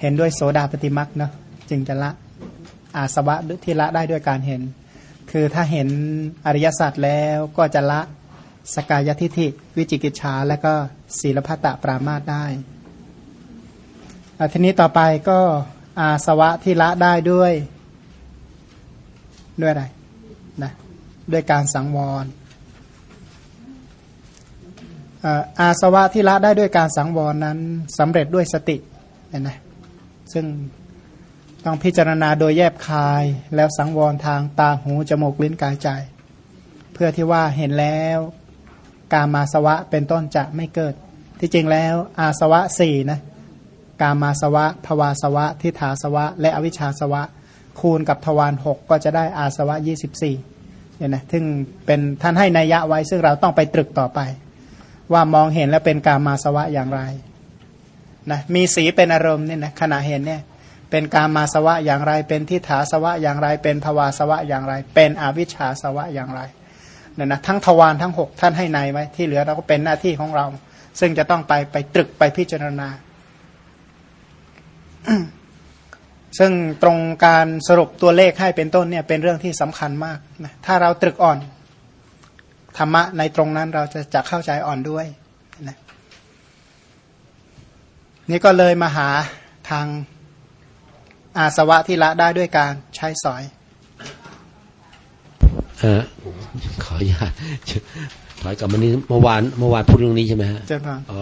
เห็นด้วยโสดาปฏิมักเนาะจึงจะละอาสวะที่ละได้ด้วยการเห็น คือถ้าเห็นอริยสัจแล้วก็จะละสกายทิฐิวิจิกิจฉาและก็ศีลพัตตปรามาตได้ทีนี้ต่อไปก็อาสวะที่ละได้ด้วย ด้วยอะไรนะด้วยการสังวรอาสวะที่ละได้ด้วยการสังวรนั้นสำเร็จด้วยสติเห็นไหม ซึ่งต้องพิจารณาโดยแยบคาย แล้วสังวรทางตาหูจมูกลิ้นกายใจ เพื่อที่ว่าเห็นแล้วกามาสวะเป็นต้นจะไม่เกิด ที่จริงแล้วอาสวะสี่นะกามาสวะภวาสวะ ทิฏฐาสวะ และอวิชชาสวะ คูณกับทวารหกก็จะได้อาสวะยี่สิบสี่เนี่ยนะซึ่งเป็นท่านให้นัยยะไว้ซึ่งเราต้องไปตรึกต่อไป ว่ามองเห็นแล้วเป็นกามาสวะอย่างไร นะมีสีเป็นอารมณ์เนี่ยนะขณะเห็นเนี่ยเป็นการมาสวะอย่างไร เป็นทิฏฐาสวะอย่างไร เป็นภวาสวะอย่างไร เป็นอวิชชาสวะอย่างไรเนี่ยนะทั้งทวารทั้งหกท่านให้ในไว้ที่เหลือเราก็เป็นหน้าที่ของเรา ซึ่งจะต้องไปไปตรึกไปพิจารณา ซึ่งตรงการสรุปตัวเลขให้เป็นต้นเนี่ย เป็นเรื่องที่สำคัญมากนะถ้าเราตรึกอ่อนธรรมะในตรงนั้นเราจะจะเข้าใจอ่อนด้วยนะ นี่ก็เลยมาหาทางอาสวะที่ละได้ด้วยการใช้สอย เออขออนุญาตถอยกลับมานี้เมื่อวานเมื่อวานพูดเรื่องนี้ใช่ไหมฮะใช่ครับอ๋อ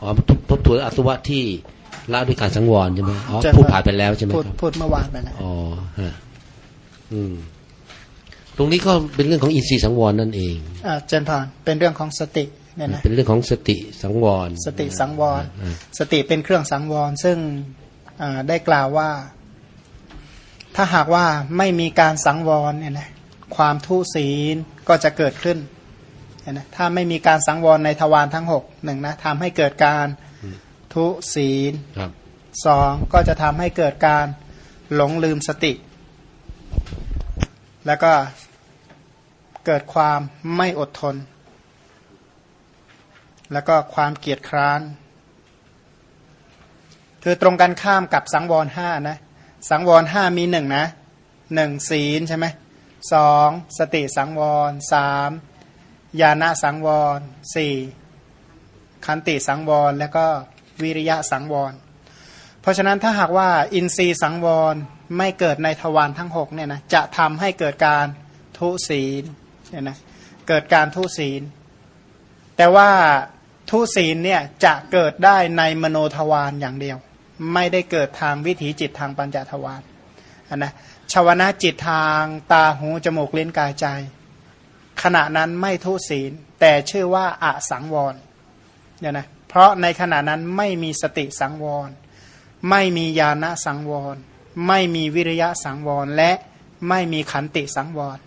อ๋อทบทวนอาสวะที่ละด้วยการสังวรใช่ไหมอ๋อพูดผ่านไปแล้วใช่ไหมครับพูดเมื่อวานไปแล้วอ๋อฮะอืมตรงนี้ก็เป็นเรื่องของอินทรีย์สังวรนั่นเองอ่าเจนพานเป็นเรื่องของสติ เนี่ยนะเป็นเรื่องของสติสังวร สติสังวร สติเป็นเครื่องสังวร ซึ่งได้กล่าวว่า ถ้าหากว่าไม่มีการสังวรเนี่ยนะความทุศีลก็จะเกิดขึ้นนะถ้าไม่มีการสังวรในทวารทั้งหกหนึ่งนะทำให้เกิดการทุศีลสองก็จะทำให้เกิดการหลงลืมสติ แล้วก็เกิดความไม่อดทน แล้วก็ความเกียจคร้านคือตรงกันข้ามกับสังวรห้านะ สังวรห้ามีหนึ่งนะหนึ่งศีลใช่ไหมสองสติสังวรสามญาณสังวรสี่คันติสังวรแล้วก็วิริยะสังวร เพราะฉะนั้นถ้าหากว่าอินทรีย์สังวรไม่เกิดในทวารทั้งหกเนี่ยนะจะทำให้เกิดการทุศีลเนี่ยนะเกิดการทุศีล แต่ว่า ทุศีลเนี่ยจะเกิดได้ในมโนทวารอย่างเดียว ไม่ได้เกิดทางวิถีจิตทางปัญจทวารนนะชาวนะจิตทางตาหูจมูกลิ้นกายใจ ขณะนั้นไม่ทุศีล แต่ชื่อว่าอะสังวรเนี่ยนะเพราะในขณะนั้นไม่มีสติสังวร ไม่มีญาณสังวร ไม่มีวิริยะสังวร และไม่มีขันติสังวร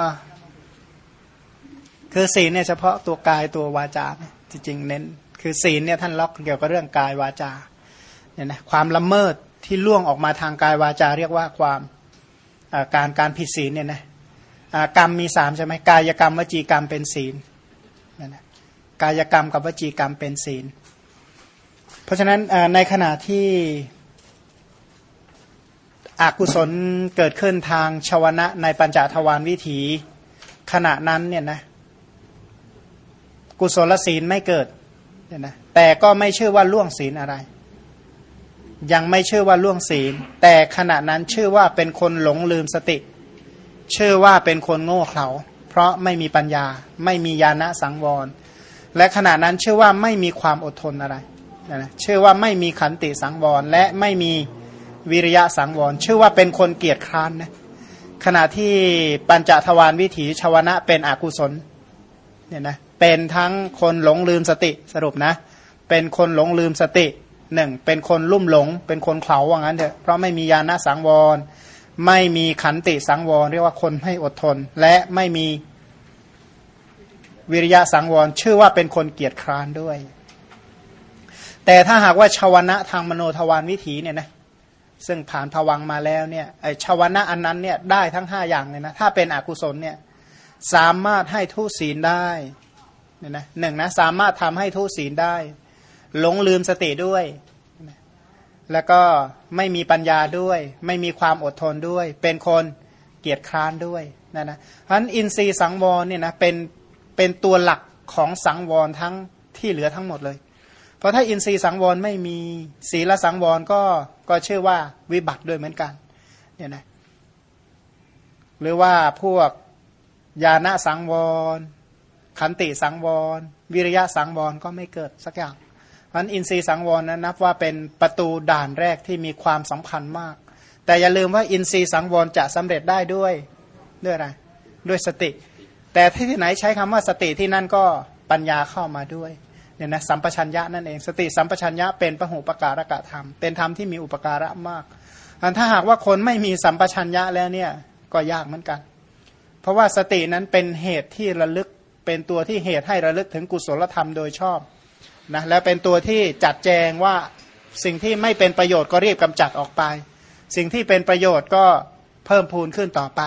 อ่า คือศีลเนี่ยเฉพาะตัวกายตัววาจาจริงๆเน้น คือศีลเนี่ยท่านล็อกเกี่ยวกับเรื่องกายวาจาเนี่ยนะความละเมิดที่ล่วงออกมาทางกายวาจาเรียกว่าความการการผิดศีลเนี่ยนะกรรมมีสามใช่ไหมกายกรรมวจีกรรมเป็นศีลนั่นนะกายกรรมกับวจีกรรมเป็นศีล เพราะฉะนั้นในขณะที่อกุศลเกิดขึ้นทางชาวนะในปัญจทวารวิถีขณะนั้นเนี่ยนะ กุศลศีลไม่เกิดเนี่ยนะแต่ก็ไม่ชื่อว่าล่วงศีลอะไร ยังไม่ชื่อว่าล่วงศีล แต่ขณะนั้นชื่อว่าเป็นคนหลงลืมสติ ชื่อว่าเป็นคนโง่เขลาเพราะไม่มีปัญญา ไม่มีญาณสังวร และขณะนั้นชื่อว่าไม่มีความอดทนอะไรนะชื่อว่าไม่มีขันติสังวร และไม่มีวิริยะสังวร ชื่อว่าเป็นคนเกียจคร้านนะขณะที่ปัญจทวารวิถีชาวนะเป็นอกุศลเนี่ยนะ เป็นทั้งคนหลงลืมสติสรุปนะ เป็นคนหลงลืมสติหนึ่งเป็นคนลุ่มหลง เป็นคนเขลาว่างั้นเถอะเพราะไม่มีญาณสังวร ไม่มีขันติสังวร เรียกว่าคนให้อดทน และไม่มีวิริยะสังวร ชื่อว่าเป็นคนเกียจคร้านด้วย แต่ถ้าหากว่าชาวนะทางมโนทวารวิถีเนี่ยนะซึ่งผ่านผวังมาแล้วเนี่ยไอชาวนะอันนั้นเนี่ยได้ทั้งห้าอย่างเลยนะถ้าเป็นอกุศลเนี่ยสามารถให้ทุศีลได้ เนี่ยนะหนึ่งนะสามารถทำให้ทุศีลได้ หลงลืมสติด้วย แล้วก็ไม่มีปัญญาด้วย ไม่มีความอดทนด้วย เป็นคนเกียจคร้านด้วยนะนะเพราะฉะนั้นอินทรีย์สังวรเนี่ยนะเป็นเป็นตัวหลักของสังวรทั้งที่เหลือทั้งหมดเลย เพราะถ้าอินทรีย์สังวรไม่มีศีลสังวรก็ก็เชื่อว่าวิบัติด้วยเหมือนกันเนี่ยนะหรือว่าพวกญาณสังวร ขันติสังวร วิริยะสังวรก็ไม่เกิดสักอย่างเพราะนั้นอินทรีย์สังวรนั้นนับว่าเป็นประตูด่านแรกที่มีความสำคัญมาก แต่อย่าลืมว่าอินทรีย์สังวรจะสำเร็จได้ด้วยด้วยอะไรด้วยสติ แต่ที่ไหนใช้คำว่าสติที่นั่นก็ปัญญาเข้ามาด้วยเนี่ยนะสัมปชัญญะนั่นเองสติสัมปชัญญะเป็นปหูปการกะธรรม เป็นธรรมที่มีอุปการะมากถ้าหากว่าคนไม่มีสัมปชัญญะแล้วเนี่ยก็ยากเหมือนกัน เพราะว่าสตินั้นเป็นเหตุที่ระลึก เป็นตัวที่เหตุให้ระลึกถึงกุศลธรรมโดยชอบนะและเป็นตัวที่จัดแจงว่าสิ่งที่ไม่เป็นประโยชน์ก็รีบกำจัดออกไป สิ่งที่เป็นประโยชน์ก็เพิ่มพูนขึ้นต่อไป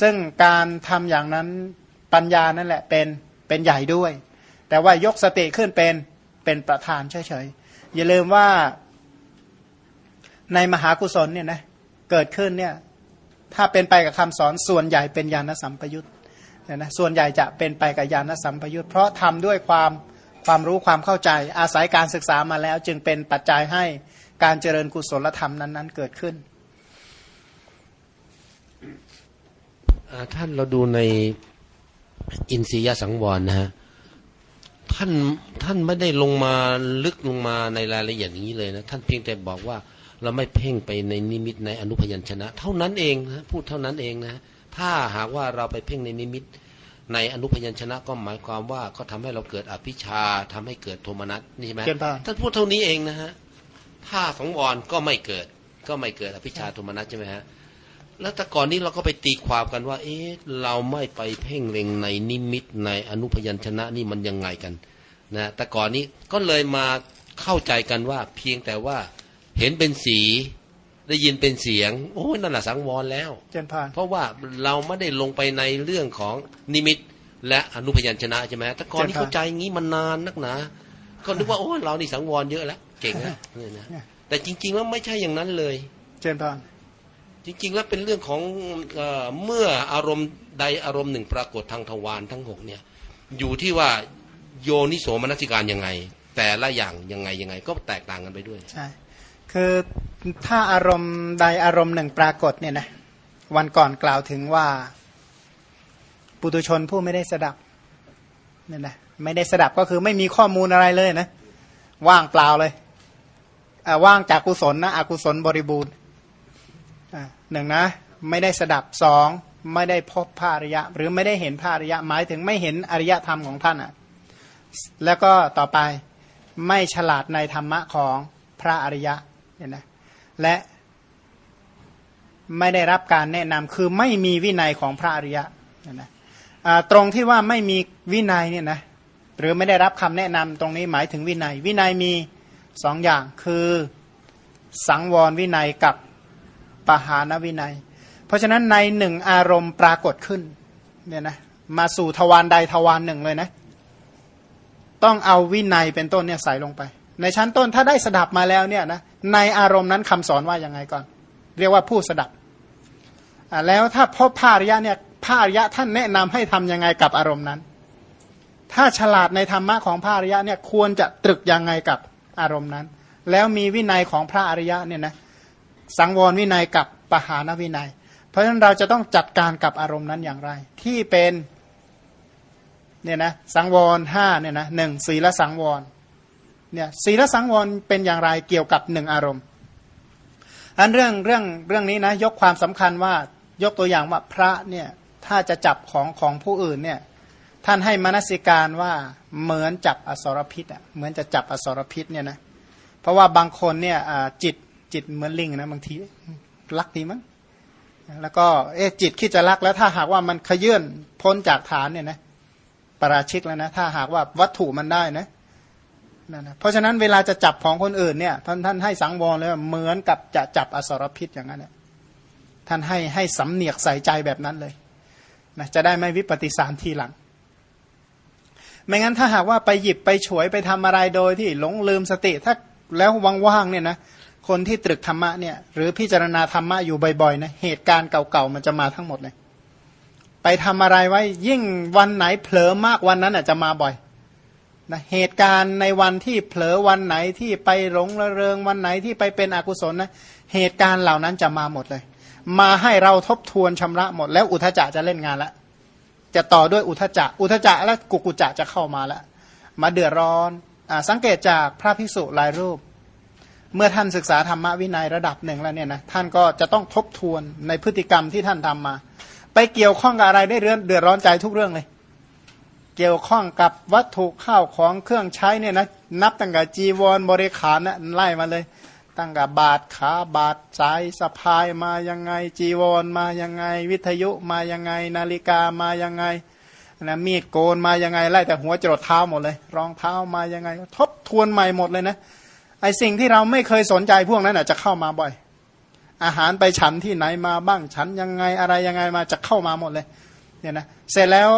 ซึ่งการทำอย่างนั้นปัญญานั่นแหละเป็นเป็นใหญ่ด้วย แต่ว่ายกสติขึ้นเป็นเป็นประธานเฉยๆอย่าลืมว่าในมหากุศลเนี่ยนะเกิดขึ้นเนี่ยถ้าเป็นไปกับคำสอนส่วนใหญ่เป็นญาณสัมปยุต เนี่ยนะส่วนใหญ่จะเป็นไปกับญาณสัมปยุตเพราะทำด้วยความความรู้ความเข้าใจ อาศัยการศึกษามาแล้ว จึงเป็นปัจจัยให้การเจริญกุศลธรรมนั้น ๆ เกิดขึ้นท่านเราดูในอินทรียสังวรนะฮะท่านท่านไม่ได้ลงมาลึกลงมาในรายละเอียดอย่างนี้เลยนะ ท่านเพียงแต่บอกว่าเราไม่เพ่งไปในนิมิตในอนุพยัญชนะ เท่านั้นเองนะพูดเท่านั้นเองนะ ถ้าหากว่าเราไปเพ่งในนิมิต ในอนุพยัญชนะก็หมายความว่าก็ทำให้เราเกิดอภิชาทำให้เกิดโทมนัสนี่ใช่ไหมท่านพูดเท่านี้เองนะฮะถ้าสังวรก็ไม่เกิด ก็ไม่เกิดอภิชาโทมนัสใช่ไหมฮะแล้วแต่ก่อนนี้เราก็ไปตีความกันว่า เอ๊ะเราไม่ไปเพ่งเล็งในนิมิตในอนุพยัญชนะนี่มันยังไงกันนะแต่ก่อนนี้ก็เลยมาเข้าใจกันว่าเพียงแต่ว่าเห็นเป็นสี ได้ยินเป็นเสียง โอ้นั่นแหละสังวรแล้วเจนพานเพราะว่าเราไม่ได้ลงไปในเรื่องของนิมิต และอนุพยัญชนะใช่ไหมแต่ก่อนนี้เข้าใจงี้มันนานนักหนาก็นึกว่าโอ้เรานี่สังวรเยอะแล้วเก่งนะนี่นะแต่จริง ๆ แล้วไม่ใช่อย่างนั้นเลย เจนพานจริง ๆ แล้วเป็นเรื่องของเอเมื่ออารมณ์ใดอารมณ์หนึ่งปรากฏทางทวารทั้งหกเนี่ยอยู่ที่ว่าโยนิโสมนสิการยังไง แต่ละอย่างยังไงยังไง ก็แตกต่างกันไปด้วยใช่ คือถ้าอารมณ์ใดอารมณ์หนึ่งปรากฏเนี่ยนะวันก่อนกล่าวถึงว่า ปุตุชนผู้ไม่ได้สดับเนี่ยนะไม่ได้สดับก็คือไม่มีข้อมูลอะไรเลยนะ ว่างเปล่าเลยว่างจากกุศลนะอกุศลบริบูรณ์หนึ่งนะ ไม่ได้สดับสองไม่ได้พบพระอริยะ หรือไม่ได้เห็นพระอริยะหมายถึงไม่เห็นอริยธรรมของท่านอะแล้วก็ต่อไปไม่ฉลาดในธรรมะของพระอริยะ เนี่ยนะและไม่ได้รับการแนะนำคือไม่มีวินัยของพระอริยะเนี่ยนะตรงที่ว่าไม่มีวินัยเนี่ยนะหรือไม่ได้รับคำแนะนำตรงนี้หมายถึงวินัย วินัยมีสองอย่างคือสังวรวินัยกับปหานวินัย เพราะฉะนั้นในหนึ่งอารมณ์ปรากฏขึ้นเนี่ยนะมาสู่ทวารใดทวารหนึ่งเลยนะ ต้องเอาวินัยเป็นต้นเนี่ยใส่ลงไป ในชั้นต้นถ้าได้สดับมาแล้วเนี่ยนะในอารมณ์นั้นคำสอนว่ายังไงก่อน เรียกว่าผู้สดับแล้วถ้าพบพระอริยะเนี่ยพระอริยะท่านแนะนำให้ทํำยังไงกับอารมณ์นั้น ถ้าฉลาดในธรรมะของพระอริยะเนี่ยควรจะตรึกยังไงกับอารมณ์นั้น แล้วมีวินัยของพระอริยะเนี่ยนะสังวรวินัยกับปหานวินัย เพราะฉะนั้นเราจะต้องจัดการกับอารมณ์นั้นอย่างไร ที่เป็นเนี่ยนะสังวรห้าเนี่ยนะหนึ่งศีลสังวร เนี่ยศีลสังวรเป็นอย่างไรเกี่ยวกับหนึ่งอารมณ์ อันเรื่องเรื่องเรื่องนี้นะยกความสำคัญว่ายกตัวอย่างว่าพระเนี่ยถ้าจะจับของของผู้อื่นเนี่ยท่านให้มนสิการว่าเหมือนจับอสรพิษอะเหมือนจะจับอสรพิษเนี่ยนะเพราะว่าบางคนเนี่ยจิตจิตเหมือนลิงนะบางทีรักดีมั้งแล้วก็เอ๊จิตคิดจะรักแล้วถ้าหากว่ามันขยื่นพ้นจากฐานเนี่ยนะปราชิกแล้วนะถ้าหากว่าวัตถุมันได้นะ นั่นะเพราะฉะนั้นเวลาจะจับของคนอื่นเนี่ยท่านท่านให้สังวรเลยเหมือนกับจะจับอสรพิษอย่างนั้นเนี่ยท่านให้ให้สำเนียกใส่ใจแบบนั้นเลยนะจะได้ไม่วิปฏิสารทีหลัง ไม่งั้นถ้าหากว่าไปหยิบไปฉวยไปทำอะไรโดยที่หลงลืมสติถ้าแล้วว่างๆเนี่ยนะคนที่ตรึกธรรมะเนี่ยหรือพิจารณาธรรมะอยู่บ่อยๆนะเหตุการณ์เก่าๆมันจะมาทั้งหมดเลยไปทำอะไรไว้ยิ่งวันไหนเผลอมากวันนั้นอาจจะมาบ่อย นะเหตุการณ์ในวันที่เผลอวันไหนที่ไปหลงระเริงวันไหนที่ไปเป็นอกุศลนะเหตุการณ์เหล่านั้นจะมาหมดเลย มาให้เราทบทวนชำระหมด แล้วอุทจักจะเล่นงานแล้วจะต่อด้วยอุทจักอุทจักและกุกุจักจะเข้ามาแล้วมาเดือดร้อนอสังเกตจากพระภิกษุหลายรูป เมื่อท่านศึกษาธรรมวินัยระดับหนึ่งแล้วเนี่ยนะท่านก็จะต้องทบทวนในพฤติกรรมที่ท่านทำมา ไปเกี่ยวข้องกับอะไรได้เรื่องเดือดร้อนใจทุกเรื่องเลย เกี่ยวข้องกับวัตถุข้าวของเครื่องใช้เนี่ยนะนับตั้งแต่จีวรบริขารนะไล่มาเลย ตั้งแต่บาทขาบาทสายสะพายมายังไง จีวรมายังไง วิทยุมายังไง นาฬิกามายังไงนะมีดโกนมายังไงไล่แต่หัวจรดเท้าหมดเลย รองเท้ามายังไง ทบทวนใหม่หมดเลยนะไอสิ่งที่เราไม่เคยสนใจพวกนั้นอาจจะเข้ามาบ่อย อาหารไปฉันที่ไหนมาบ้างฉันยังไงอะไรยังไงมาจะเข้ามาหมดเลยเนี่ยนะเสร็จแล้ว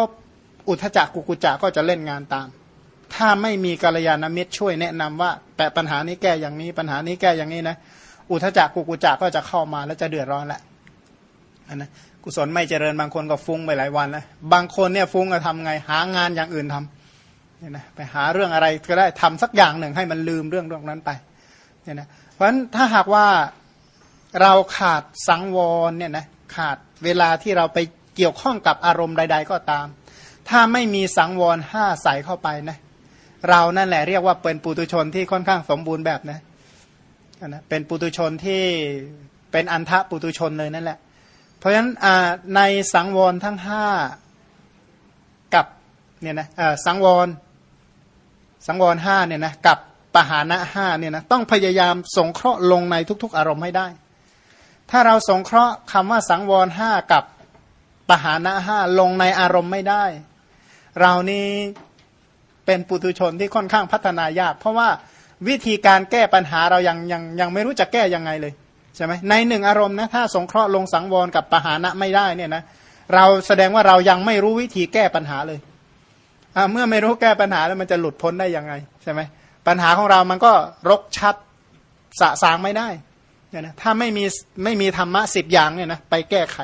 อุทจักกุกุจักก็จะเล่นงานตาม ถ้าไม่มีกัลยาณมิตรช่วยแนะนำว่าแปะปัญหานี้แก้อย่างนี้ปัญหานี้แก้อย่างนี้นะอุทจักกุกุจักก็จะเข้ามาแล้วจะเดือดร้อนแหละอันนะกุศลไม่เจริญบางคนก็ฟุ้งไปหลายวันแล้วบางคนเนี่ยฟุ้งจะทำไงหางานอย่างอื่นทำเนี่ยนะไปหาเรื่องอะไรก็ได้ทำสักอย่างหนึ่งให้มันลืมเรื่องเรื่องนั้นไปเนี่ยนะเพราะฉะนั้นถ้าหากว่าเราขาดสังวรเนี่ยนะขาดเวลาที่เราไปเกี่ยวข้องกับอารมณ์ใด ๆ ก็ตาม ถ้าไม่มีสังวรห้าใส่เข้าไปนะ เรานั่นแหละเรียกว่าเป็นปุตุชนที่ค่อนข้างสมบูรณ์แบบนะนะเป็นปุตุชนที่เป็นอันทะปุตุชนเลยนั่นแหละ เพราะฉะนั้นในสังวรทั้งห้ากับเนี่ยนะสังวร สังวรห้าเนี่ยนะกับปหานะห้าเนี่ยนะต้องพยายามสงเคราะห์ลงในทุก ๆ อารมณ์ให้ได้ ถ้าเราสงเคราะห์คำว่าสังวรห้ากับปหานะห้าลงในอารมณ์ไม่ได้ เรานี่เป็นปุตุชนที่ค่อนข้างพัฒนายาก เพราะว่าวิธีการแก้ปัญหาเรายังยังยังไม่รู้จะแก้ยังไงเลยใช่ไหมในหนึ่งอารมณ์นะถ้าสงเคราะห์ลงสังวรกับปหานะไม่ได้เนี่ยนะเราแสดงว่าเรายังไม่รู้วิธีแก้ปัญหาเลยเมื่อไม่รู้แก้ปัญหาแล้วมันจะหลุดพ้นได้ยังไงใช่ไหมปัญหาของเรามันก็รกชัดสะสางไม่ได้เนี่ยนะถ้าไม่มีไม่มีธรรมะสิบอย่างเนี่ยนะไปแก้ไข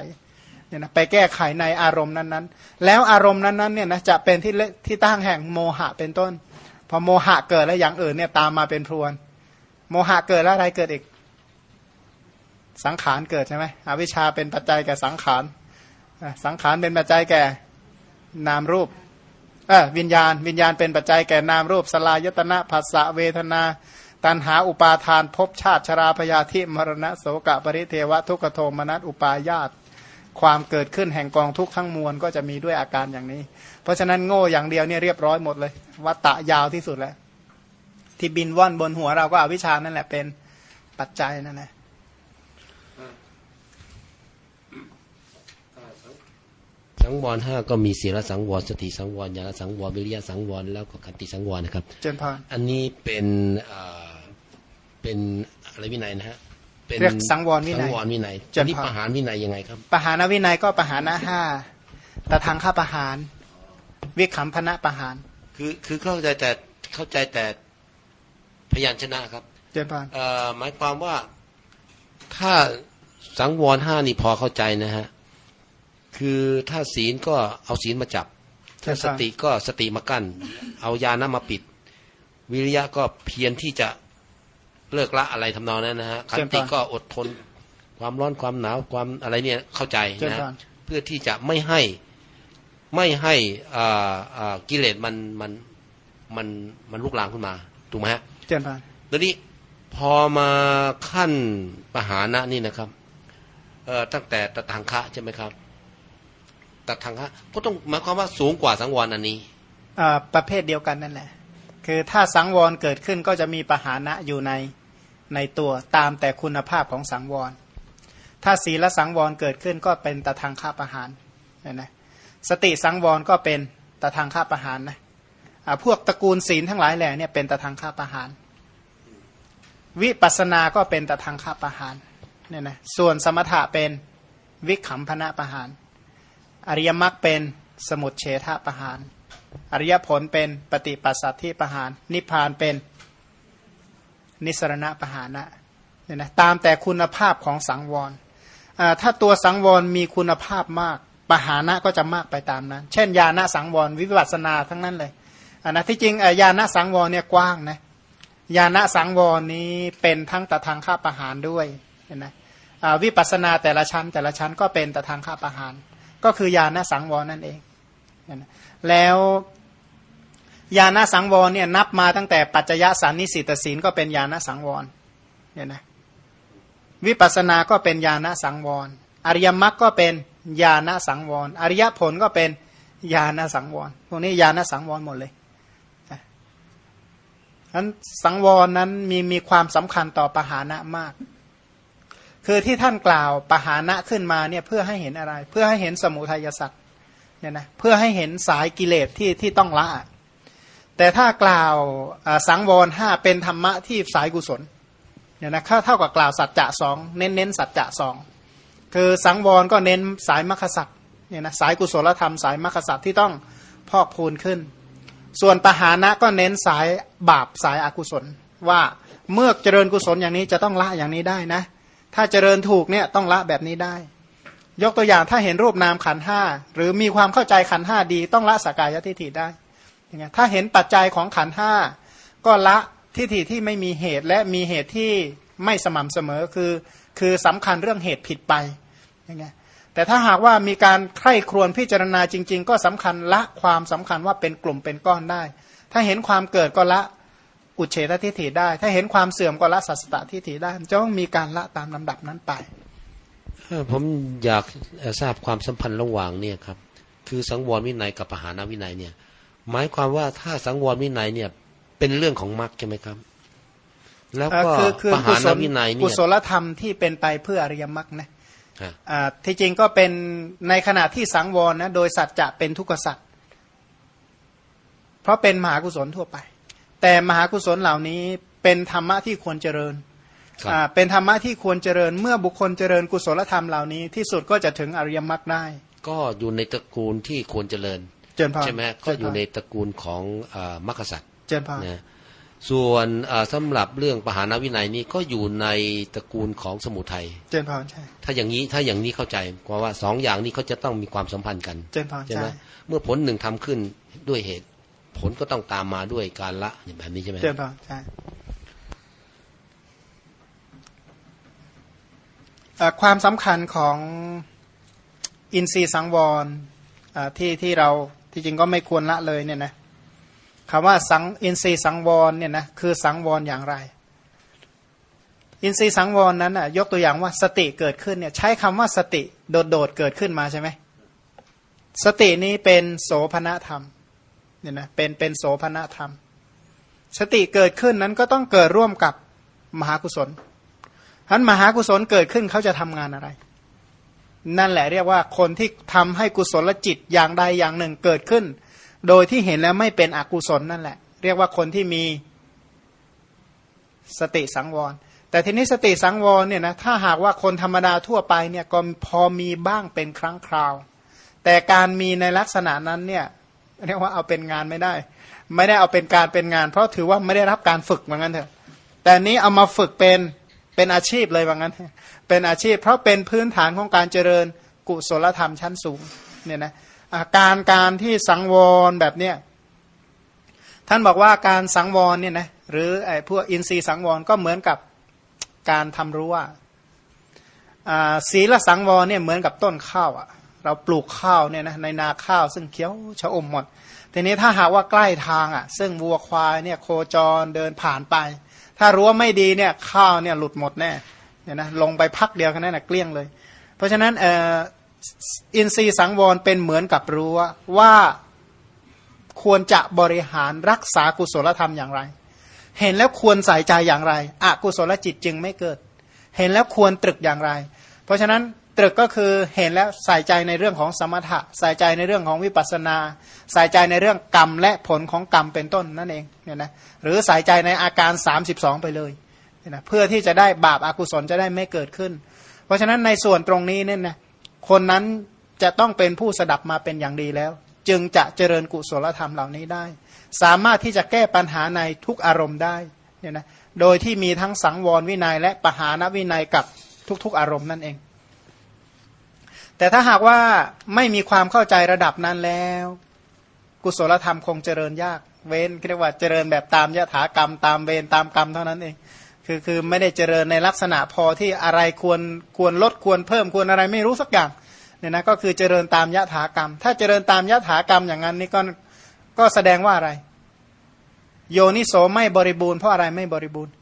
เนี่ยนะไปแก้ไขในอารมณ์นั้นๆ แล้วอารมณ์นั้นๆเนี่ยนะจะเป็นที่ที่ตั้งแห่งโมหะเป็นต้น พอโมหะเกิดแล้วอย่างอื่นเนี่ยตามมาเป็นพรวน โมหะเกิดแล้วอะไรเกิดอีก สังขารเกิดใช่ไหมอวิชชาเป็นปัจจัยแก่สังขารสังขารเป็นปัจจัยแก่นามรูปเออวิญญาณ วิญญาณเป็นปัจจัยแก่นามรูปสลายตนะภาษะเวทนา ตันหาอุปาทานภพชาติชราพยาธิมรณะโสกะปริเทวะทุกขโทมนัสอุปายาต ความเกิดขึ้นแห่งกองทุกข์ทั้งมวลก็จะมีด้วยอาการอย่างนี้ เพราะฉะนั้นโง่อย่างเดียวเนี่ยเรียบร้อยหมดเลยวัตตะยาวที่สุดแล้ว ที่บินว่อนบนหัวเราก็อวิชานั่นแหละเป็นปัจจัยนั่นแหละสังวรห้าก็มีศีลสังวรสติสังวรญาณสังวรวิริยะสังวรแล้วก็ขันติสังวรนะครับเจนพานอันนี้เป็นเป็นอะไรวินัยนะฮะ เป็นเรียกสังวรวินัยสังวรวินัยจนี่ประหารวินัยยังไงครับประหารวินัยก็ประหารนะห้าแต่ทางข้าประหารวิขำพนะประหาร คือคือเข้าใจแต่เข้าใจแต่พยัญชนะครับเจนพานหมายความว่าถ้าสังวรห้านี่พอเข้าใจนะฮะคือถ้าศีลก็เอาศีลมาจับ ถ้าสติก็สติมากั้น เอายานะมาปิด วิริยะก็เพียรที่จะ เลิกละอะไรทำนองนั้นนะฮะขันติก็อดทน ความร้อนความหนาวความอะไรเนี่ยเข้าใจนะเพื่อที่จะไม่ให้ไม่ให้อ่าอ่ากิเลสมันมันมันมันลุกลามขึ้นมาถูกไหมฮะเจนพานตอนนี้พอมาขั้นปหานะนี่นะครับเอ่อตั้งแต่ตะทางคะใช่ไหมครับตัดทางคะก็ต้องหมายความว่าสูงกว่าสังวรอันนี้ประเภทเดียวกันนั่นแหละ คือถ้าสังวรเกิดขึ้นก็จะมีปหานะอยู่ในในตัวตามแต่คุณภาพของสังวร ถ้าศีลสังวรเกิดขึ้นก็เป็นตะทางข้าประหารนะสติสังวรก็เป็นตะทางข้าประหารนะพวกตระกูลศีลทั้งหลายแหล่เนี่ยเป็นตะทางข้าประหาร วิปัสสนาก็เป็นตะทางข้าประหารเนี่ยนะส่วนสมถะเป็นวิขำพนะประหาร อริยมรรคเป็นสมุดเฉทะประหาร อริยผลเป็นปฏิปัสสัตที่ประหาร นิพพานเป็นนิสรณะประหานะเนี่ยนะตามแต่คุณภาพของสังวรถ้าตัวสังวรมีคุณภาพมากปหานะก็จะมากไปตามนั้น เช่น ญาณสังวรวิปัสนาทั้งนั้นเลยนนะที่จริงญาณสังวรเนี่ยกว้างนะญาณสังวรนี้เป็นทั้งตะทางข้าประหารด้วยเห็นไหมวิปัสนาแต่ละชั้นแต่ละชั้นก็เป็นตะทางข้าประหาร ก็คือญาณสังวรนั่นเอง แล้วญาณสังวรเนี่ยนับมาตั้งแต่ปัจจยสันนิสิตศีลก็เป็นญาณสังวรเนี่ยนะวิปัสสนาก็เป็นญาณสังวร อริยมรรคก็เป็นญาณสังวร อริยผลก็เป็นญาณสังวรพวกนี้ญาณสังวรหมดเลยนั้นสังวรนั้นมีมีความสำคัญต่อปหานะมาก คือที่ท่านกล่าวปหานะขึ้นมาเนี่ยเพื่อให้เห็นอะไร เพื่อให้เห็นสมุทัยสัตว์ เนี่ยนะเพื่อให้เห็นสายกิเลสที่ที่ต้องละ แต่ถ้ากล่าวสังวรห้าเป็นธรรมะที่สายกุศลเนี่ยนะเท่ากับกล่าวสัจจะสองเน้นเน้นสัจจะสองคือสังวรก็เน้นสายมรรคสัตว์เนี่ยนะสายกุศลธรรมสายมรรคสัตว์ที่ต้องพอกพูนขึ้น ส่วนปหานะก็เน้นสายบาปสายอากุศล ว่าเมื่อเจริญกุศลอย่างนี้จะต้องละอย่างนี้ได้นะ ถ้าเจริญถูกเนี่ยต้องละแบบนี้ได้ ยกตัวอย่างถ้าเห็นรูปนามขันห้าหรือมีความเข้าใจขันห้าดี ต้องละสกายทิฏฐิได้ยังไงถ้าเห็นปัจจัยของขันห้าก็ละทิฏฐิที่ไม่มีเหตุและมีเหตุที่ไม่สม่ำเสมอคือ คือสำคัญเรื่องเหตุผิดไปยังไงแต่ถ้าหากว่ามีการใคร่ครวญพิจารณาจริง ๆ ก็สำคัญละความสำคัญว่าเป็นกลุ่มเป็นก้อนได้ ถ้าเห็นความเกิดก็ละอุเฉททิฏฐิได้ ถ้าเห็นความเสื่อมก็ละสัสตตทิฏฐิได้จะต้องมีการละตามลำดับนั้นไป ผมอยากทราบความสัมพันธ์ระหว่างเนี่ยครับ คือสังวรวินัยกับปหานาวินัยเนี่ย หมายความว่าถ้าสังวรวินัยเนี่ย เป็นเรื่องของมรรคใช่ไหมครับ แล้วก็ปหานวินัยเนี่ยกุศลธรรมที่เป็นไปเพื่ออริยมรรคนะที่จริงก็เป็นในขณะที่สังวรนะโดยสัจจะเป็นทุกขสัจเพราะเป็นมหากุศลทั่วไป แต่มหากุศลเหล่านี้เป็นธรรมะที่ควรเจริญ เป็นธรรมะที่ควรเจริญเมื่อบุคคลเจริญกุศลธรรมเหล่านี้ที่สุดก็จะถึงอริยมรรคได้ ก็อยู่ในตระกูลที่ควรเจริญใช่ไหมก็อยู่ในตระกูลของมรรคสัตว์เจริญพรส่วนสำหรับเรื่องปหานวินัยนี้ก็อยู่ในตระกูลของสมุทัยเจนพรใช่ถ้าอย่างนี้ถ้าอย่างนี้เข้าใจเพราะว่าสองอย่างนี้เขาจะต้องมีความสัมพันธ์กันเจนพรใช่ไหมเมื่อผลหนึ่งทำขึ้นด้วยเหตุ ผลก็ต้องตามมาด้วยการละแบบนี้ใช่ไหมเจนพรใช่ ความสำคัญของอินทรีย์สังวรที่ที่เราที่จริงก็ไม่ควรละเลยเนี่ยนะคำว่าสังอินทรีย์สังวรเนี่ยนะคือสังวรอย่างไร อินทรีย์สังวรนั้นอะยกตัวอย่างว่าสติเกิดขึ้นเนี่ยใช้คำว่าสติโดดๆเกิดขึ้นมาใช่ไหมสตินี้เป็นโสภณธรรมเนี่ยนะเป็นเป็นโสภณธรรม สติเกิดขึ้นนั้นก็ต้องเกิดร่วมกับมหากุศล ทันมหากุศลเกิดขึ้นเขาจะทำงานอะไร นั่นแหละเรียกว่าคนที่ทำให้กุศลจิตอย่างใดอย่างหนึ่งเกิดขึ้น โดยที่เห็นแล้วไม่เป็นอกุศลนั่นแหละ เรียกว่าคนที่มีสติสังวร แต่ทีนี้สติสังวรเนี่ยนะถ้าหากว่าคนธรรมดาทั่วไปเนี่ยก็พอมีบ้างเป็นครั้งคราว แต่การมีในลักษณะนั้นเนี่ยเรียกว่าเอาเป็นงานไม่ได้ ไม่ได้เอาเป็นการเป็นงาน เพราะถือว่าไม่ได้รับการฝึกเหมือนกันเถอะแต่นี้เอามาฝึกเป็น เป็นอาชีพเลยว่างั้น เป็นอาชีพ เพราะเป็นพื้นฐานของการเจริญกุศลธรรมชั้นสูงเนี่ยนะาการการที่สังวรแบบเนี้ยท่านบอกว่าการสังวรเนี่ยนะหรือไอ้พวกอินทรีย์สังวรก็เหมือนกับการทำรั้วศีลสังวรเนี่ยเหมือนกับต้นข้าวอะ เราปลูกข้าวเนี่ยนะในนาข้าวซึ่งเขียวชะอมหมดทีนี้ถ้าหากว่าใกล้ทางอะ ซึ่งวัวควายเนี่ยโคจรเดินผ่านไป ถ้ารั้วไม่ดีเนี่ยข้าวเนี่ยหลุดหมดแน่เนี่ยนะลงไปพักเดียวแค่นั่นนะเกลี้ยงเลย เพราะฉะนั้นเอ่ออินทรีย์สังวรเป็นเหมือนกับรั้วว่าควรจะบริหารรักษากุศลธรรมอย่างไร เห็นแล้วควรใส่ใจอย่างไรอกุศลจิตจึงไม่เกิด เห็นแล้วควรตรึกอย่างไร เพราะฉะนั้น ตรึกก็คือเห็นแล้วใส่ใจในเรื่องของสมถะ ใส่ใจในเรื่องของวิปัสนา ใส่ใจในเรื่องกรรมและผลของกรรมเป็นต้นนั่นเองเนี่ยนะหรือใส่ใจในอาการ 32 ไปเลยเนี่ยนะเพื่อที่จะได้บาปอากุศลจะได้ไม่เกิดขึ้น เพราะฉะนั้นในส่วนตรงนี้เนี่ยนะคนนั้นจะต้องเป็นผู้สดับมาเป็นอย่างดีแล้ว จึงจะเจริญกุศลธรรมเหล่านี้ได้ สามารถที่จะแก้ปัญหาในทุกอารมณ์ได้เนี่ยนะโดยที่มีทั้งสังวรวินัยและปหานวินัยกับทุกๆอารมณ์นั่นเอง แต่ถ้าหากว่าไม่มีความเข้าใจระดับนั้นแล้ว กุศลธรรมคงเจริญยาก เว้นเรียกว่าเจริญแบบตามยถากรรม ตามเวรตามกรรมเท่านั้นเองคือคือไม่ได้เจริญในลักษณะพอที่อะไรควรควรลดควรเพิ่มควรอะไรไม่รู้สักอย่างเนี่ยนะก็คือเจริญตามยถากรรม ถ้าเจริญตามยถากรรมอย่างนั้นนี่ก็ก็แสดงว่าอะไร โยนิโสไม่บริบูรณ์เพราะอะไรไม่บริบูรณ์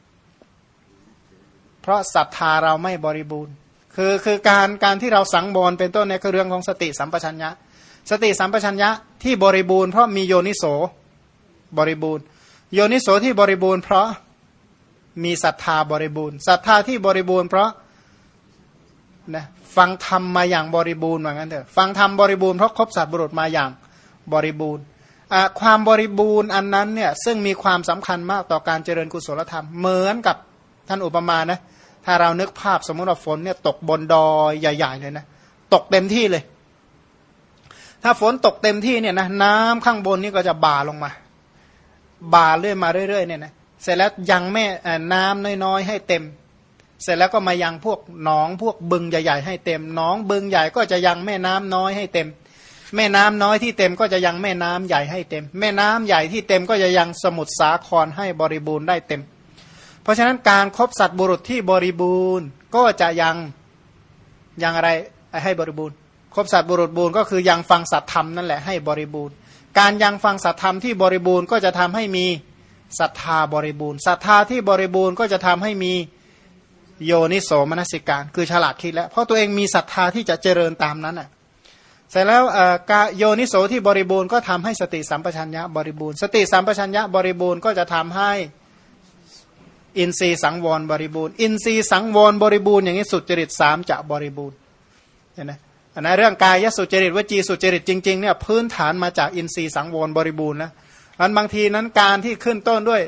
เพราะศรัทธาเราไม่บริบูรณ์ คือคือการการที่เราสังบนเป็นต้นเนี่ยคือเรื่องของสติสัมปชัญญะ สติสัมปชัญญะที่บริบูรณ์เพราะมีโยนิโสบริบูรณ์ โยนิโสที่บริบูรณ์เพราะมีศรัทธาบริบูรณ์ศรัทธาที่บริบูรณ์เพราะนะฟังธรรมมาอย่างบริบูรณ์เหมือนกันเถอะฟังธรรมบริบูรณ์เพราะครบสัตว์บุรุษมาอย่างบริบูรณ์ความบริบูรณ์อันนั้นเนี่ยซึ่งมีความสำคัญมากต่อการเจริญกุศลธรรมเหมือนกับท่านอุปมานะ ถ้าเรานึกภาพสมมติว่าฝนเนี่ยตกบนดอยใหญ่ ๆ เลยนะ ตกเต็มที่เลย ถ้าฝนตกเต็มที่เนี่ยนะน้ำข้างบนนี่ก็จะบ่าลงมา บ่าเรื่อยมาเรื่อยๆเนี่ยนะเสร็จแล้วยังแม่น้ำน้อยๆ ให้เต็ม เสร็จแล้วก็มายังพวกหนองพวกบึงใหญ่ๆให้เต็มหนองบึงใหญ่ก็จะยังแม่น้ำน้อยให้เต็ม แม่น้ำน้อยที่เต็มก็จะยังแม่น้ำใหญ่ให้เต็ม แม่น้ำใหญ่ที่เต็มก็จะยังสมุทรสาครให้บริบูรณ์ได้เต็ม เพราะฉะนั้นการครบสัตว์บุรุษที่บริบูรณ์ก็จะยังยังอะไรให้บริบูรณ์ครบสัตว์บุรุษบูรณ์ก็คือยังฟังสัตธรรมนั่นแหละให้บริบูรณ์ การยังฟังสัตธรรมที่บริบูรณ์ก็จะทำให้มีศรัทธาบริบูรณ์ศรัทธาที่บริบูรณ์ก็จะทำให้มีโยนิโสมนสิการ คือฉลาดคิดแล้ว เพราะตัวเองมีศรัทธาที่จะเจริญตามนั้นอะเสร็จแล้วกโยนิโสที่บริบูรณ์ก็ทำให้สติสัมปชัญญะบริบูรณ์ สติสัมปชัญญะบริบูรณ์ก็จะทำให้ อินทรีย์สังวรบริบูรณ์ อินทรีย์สังวรบริบูรณ์อย่างนี้สุจริตสามจะบริบูรณ์เห็นไหมอันนั้นเรื่องกายสุจริตวจีสุจริตจริงๆเนี่ยพื้นฐานมาจากอินทรีย์สังวรบริบูรณ์นะมันบางทีนั้นการที่ขึ้นต้นด้วย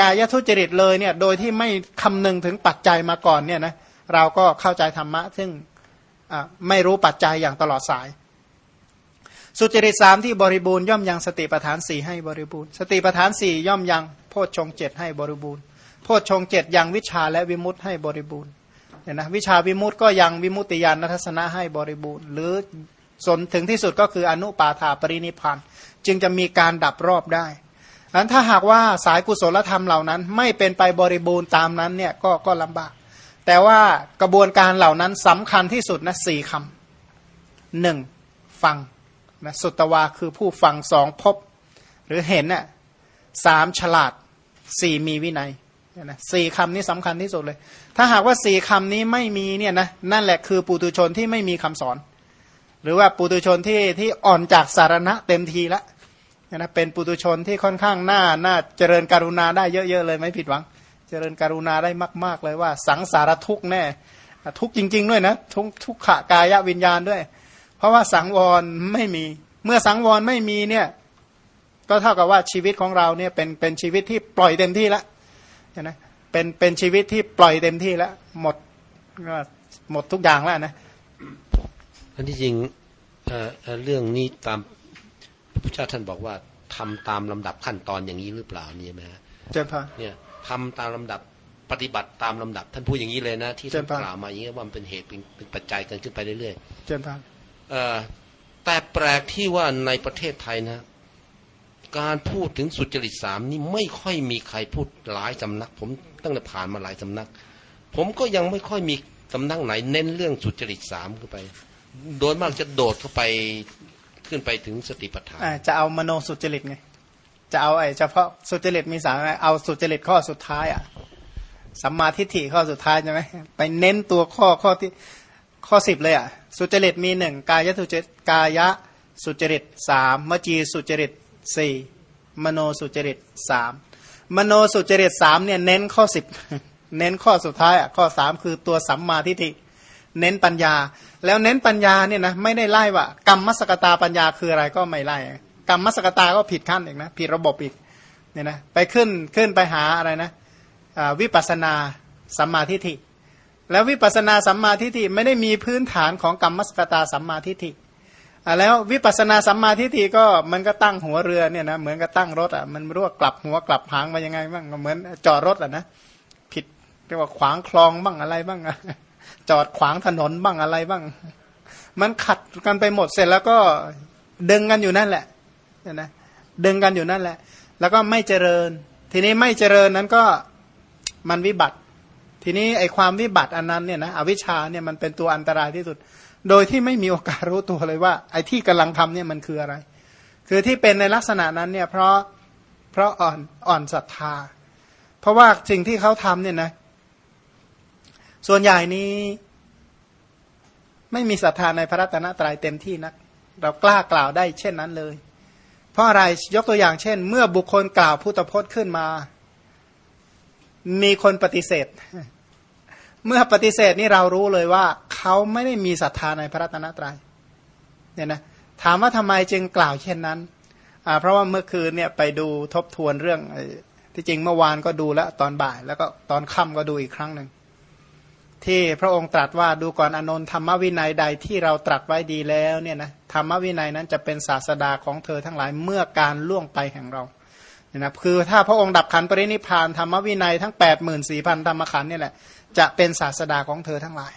กายทุจริตเลยเนี่ยโดยที่ไม่คำนึงถึงปัจจัยมาก่อนเนี่ยนะเราก็เข้าใจธรรมะ ซึ่งไม่รู้ปัจจัยอย่างตลอดสาย สุจริตสามที่บริบูรณ์ย่อมยังสติปัฏฐานสี่ให้บริบูรณ์ สติปัฏฐานสี่ย่อมยังโพชฌงเจ็ดให้บริบูรณ์ โพชฌงเจ็ดยังวิชาและวิมุตให้บริบูรณ์เนี่ยนะวิชาวิมุตก็ยังวิมุตติยานทัศนะให้บริบูรณ์ หรือสนถึงที่สุดก็คืออนุปาธาปรินิพานจึงจะมีการดับรอบได้นั้นถ้าหากว่าสายกุศลธรรมเหล่านั้น ไม่เป็นไปบริบูรณ์ตามนั้นเนี่ยก็ก็ลำบาก แต่ว่ากระบวนการเหล่านั้นสำคัญที่สุดนะสี่คำหนึ่งฟังนะสุตวาคือผู้ฟังสองพบ หรือเห็นน่ะสามฉลาดสี่มีวินัย นะสี่คำนี้สำคัญที่สุดเลย ถ้าหากว่าสี่คำนี้ไม่มีเนี่ยนะนั่นแหละคือปุตุชนที่ไม่มีคำสอน หรือว่าปุตุชนที่ที่อ่อนจากสารณะเต็มทีแล้วนะเป็นปุตุชนที่ค่อนข้างหน้าหน้าเจริญการุณาได้เยอะๆเลยไม่ผิดหวัง เจริญการุณาได้มาก ๆ เลยว่า สังสารทุกแน่ทุกจริง ๆ ด้วยนะทุกทุกขากายวิญญาณด้วย เพราะว่าสังวรไม่มี เมื่อสังวรไม่มีเนี่ยก็เท่ากับว่าชีวิตของเราเนี่ยเป็นเป็นชีวิตที่ปล่อยเต็มที่แล้ว นะเป็นเป็นชีวิตที่ปล่อยเต็มที่แล้ว หมดก็หมดทุกอย่างแล้วนะอันที่จริงเรื่องนี้ตามพระเจ้าท่านบอกว่าทำตามลำดับขั้นตอนอย่างนี้หรือเปล่านี่ไหมฮะเจนพาเนี่ยทำตามลำดับปฏิบัติตามลำดับ ท่านพูดอย่างนี้เลยนะ ที่ท่านกล่าวมาอย่างนี้ว่ามันเป็นเหตุเป็นปัจจัยกันขึ้นไปเรื่อยๆเจนพาแต่แปลกที่ว่าในประเทศไทยนะ การพูดถึงสุจริตสามนี่ไม่ค่อยมีใครพูดหลายสำนัก ผมตั้งแต่ผ่านมาหลายสำนัก ผมก็ยังไม่ค่อยมีสำนักไหน เน้นเรื่องสุจริตสามเข้าไป โดยมากจะโดดเข้าไปขึ้นไปถึงสติปัฏฐานจะเอามโนสุจริตไงจะเอาไอ้เฉพาะสุจริตมีสามเอาสุจริตข้อสุดท้ายอะสัมมาทิฏฐิข้อสุดท้ายใช่ไหมไปเน้นตัวข้อข้อที่ข้อสิบเลยอะสุจริตมีหนึ่งกายสุจริตกายะสุจริตสามมจีสุจริต สี่มโนสุจริตสามมโนสุจริตสามเนี่ยเน้นข้อสิบเน้นข้อสุดท้ายอะข้อสามคือตัวสัมมาทิฏฐิเน้นปัญญา แล้วเน้นปัญญาเนี่ยนะไม่ได้ไล่ว่ากรรมมสกตาปัญญาคืออะไรก็ไม่ไล่กรรมมสกตาก็ผิดขั้นอีกนะผิดระบบอีกเนี่ยนะไปขึ้นขึ้นไปหาอะไรนะวิปัสนาสัมมาทิฏฐิแล้ววิปัสนาสัมมาทิฏฐิไม่ได้มีพื้นฐานของกรรมมสกตาสัมมาทิฏฐิ แล้ววิปัสนาสัมมาทิฏฐิก็มันก็ตั้งหัวเรือเนี่ยนะเหมือนกับตั้งรถอะมันไม่รู้ว่ากลับหัวกลับหางมายังไงบ้างก็เหมือนจอดรถอะนะผิดเรียกว่าขวางคลองบ้างอะไรบ้างจอดขวางถนนบ้างอะไรบ้าง มันขัดกันไปหมดเสร็จแล้วก็ดึงกันอยู่นั่นแหละเนี่ยนะดึงกันอยู่นั่นแหละ แล้วก็ไม่เจริญ ทีนี้ไม่เจริญนั้นก็มันวิบัติ ทีนี้ไอความวิบัติอันนั้นเนี่ยนะอวิชชาเนี่ยมันเป็นตัวอันตรายที่สุด โดยที่ไม่มีโอกาสรู้ตัวเลยว่า ไอ้ที่กำลังทำเนี่ยมันคืออะไร คือที่เป็นในลักษณะนั้นเนี่ยเพราะเพราะอ่อนอ่อนศรัทธา เพราะว่าสิ่งที่เขาทำเนี่ยนะ ส่วนใหญ่นี้ไม่มีศรัทธาในพระรัตนตรัยเต็มที่นัก เรากล้ากล่าวได้เช่นนั้นเลย เพราะอะไรยกตัวอย่างเช่น เมื่อบุคคลกล่าวพุทธพจน์ขึ้นมา มีคนปฏิเสธ เมื่อปฏิเสธนี่เรารู้เลยว่า เขาไม่ได้มีศรัทธาในพระรัตนตรยัยเนี่ยนะถามว่าทำไมจึงกล่าวเช่นนั้นเพราะว่าเมื่อคืนเนี่ยไปดูทบทวนเรื่องที่จริงเมื่อวานก็ดูแล้วตอนบ่าย แล้วก็ตอนค่ำก็ดูอีกครั้งหนึ่งที่พระองค์ตรัสว่าดูก่อนอนนธรรมวินัยใดที่เราตรัสไว้ดีแล้วเนี่ยนะธรรมวินัยนั้นจะเป็นศาสดาของเธอทั้งหลายเมื่อการล่วงไปแห่งเราเนี่ยนะคือถ้าพระองค์ดับขันปรินิพานธรรมวินัยทั้ง8ปดหมื่นสี่พันธรรมขันนี่แหละ จะเป็นศาสดาของเธอทั้งหลาย